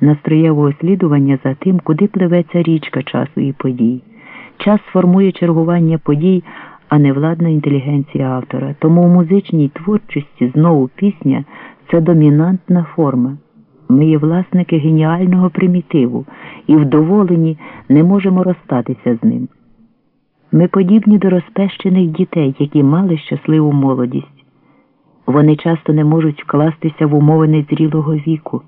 настроєвого слідування за тим, куди пливеться річка часу і подій. Час формує чергування подій, а не владна інтелігенція автора. Тому у музичній творчості знову пісня це домінантна форма. Ми є власники геніального примітиву і вдоволені не можемо розстатися з ним. Ми подібні до розпещених дітей, які мали щасливу молодість. Вони часто не можуть вкластися в умови незрілого віку.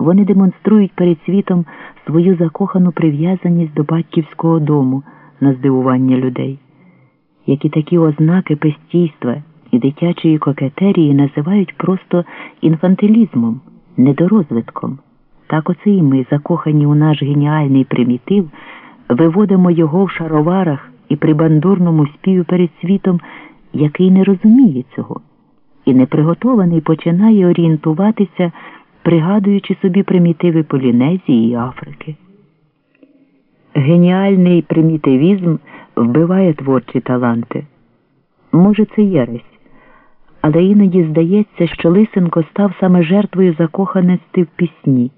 Вони демонструють перед світом свою закохану прив'язаність до батьківського дому на здивування людей, які такі ознаки пестійства і дитячої кокетерії називають просто інфантилізмом, недорозвитком. Так оце і ми, закохані у наш геніальний примітив, виводимо його в шароварах і при бандурному співі перед світом, який не розуміє цього, і неприготований починає орієнтуватися, пригадуючи собі примітиви Полінезії і Африки. Геніальний примітивізм вбиває творчі таланти. Може, це єресь, але іноді здається, що Лисенко став саме жертвою закоханості в пісні.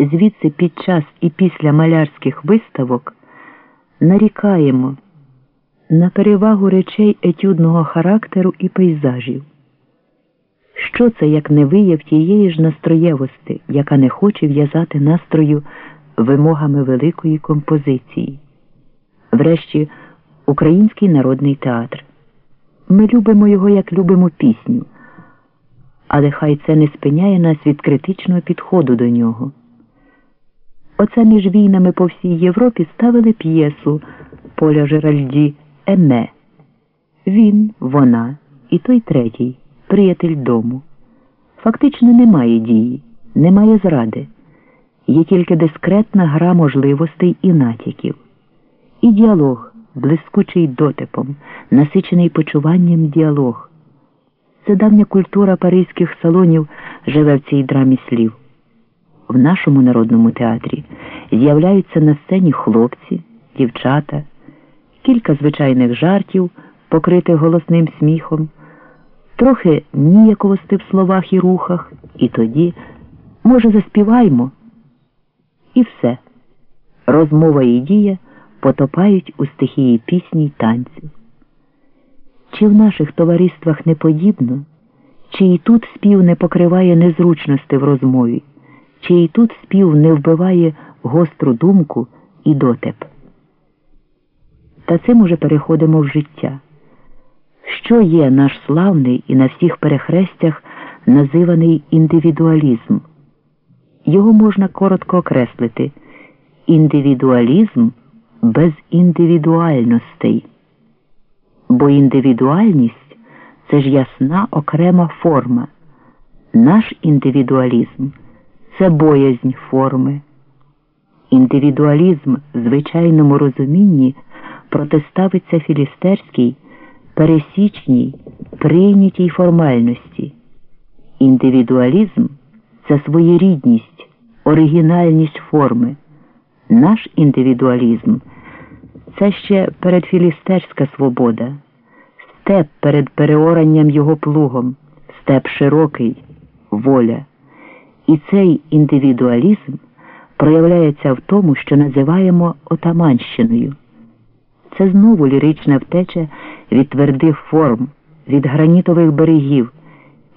Звідси під час і після малярських виставок нарікаємо на перевагу речей етюдного характеру і пейзажів. Що це як не вияв тієї ж настроєвості, яка не хоче в'язати настрою вимогами великої композиції? Врешті, Український народний театр. Ми любимо його, як любимо пісню, але хай це не спиняє нас від критичного підходу до нього. Оце між війнами по всій Європі ставили п'єсу Поля Жеральді Еме. Він, вона і той третій, приятель дому. Фактично немає дії, немає зради, є тільки дискретна гра можливостей і натяків. І діалог, блискучий дотипом, насичений почуванням діалог. Це давня культура паризьких салонів живе в цій драмі слів. В нашому народному театрі з'являються на сцені хлопці, дівчата, кілька звичайних жартів, покритих голосним сміхом, трохи ніяковости в словах і рухах, і тоді, може, заспіваймо. І все. Розмова і дія потопають у стихії пісні й танців. Чи в наших товариствах не подібно, чи і тут спів не покриває незручності в розмові? чи і тут спів не вбиває гостру думку і дотеп. Та цим уже переходимо в життя. Що є наш славний і на всіх перехрестях називаний індивідуалізм? Його можна коротко окреслити індивідуалізм без індивідуальностей, бо індивідуальність це ж ясна окрема форма, наш індивідуалізм це боязнь форми. Індивідуалізм в звичайному розумінні протиставиться філістерській, пересічній, прийнятій формальності. Індивідуалізм це своєрідність, оригінальність форми. Наш індивідуалізм це ще передфілістерська свобода, степ перед переоранням його плугом, степ широкий, воля. І цей індивідуалізм проявляється в тому, що називаємо отаманщиною. Це знову лірична втеча від твердих форм, від гранітових берегів,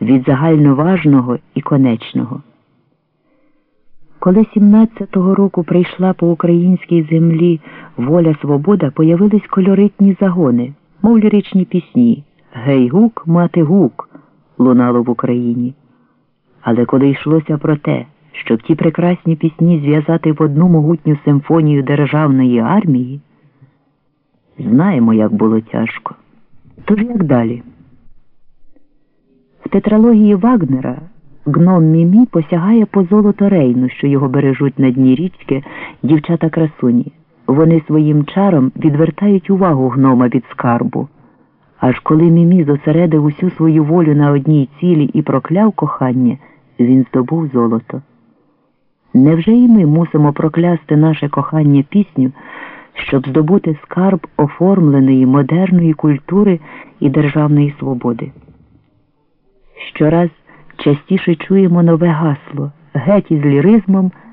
від загальноважного і конечного. Коли 17-го року прийшла по українській землі воля свобода, появились кольоритні загони, мов ліричні пісні Гей гук, мати гук лунало в Україні. Але коли йшлося про те, щоб ті прекрасні пісні зв'язати в одну могутню симфонію державної армії, знаємо, як було тяжко. Тож як далі? В тетралогії Вагнера гном Мімі посягає по золото рейну, що його бережуть на дні річки дівчата красуні. Вони своїм чаром відвертають увагу гнома від скарбу. Аж коли Мімі зосередив усю свою волю на одній цілі і прокляв кохання, він здобув золото. Невже і ми мусимо проклясти наше кохання пісню, щоб здобути скарб оформленої модерної культури і державної свободи? Щораз частіше чуємо нове гасло геть із ліризмом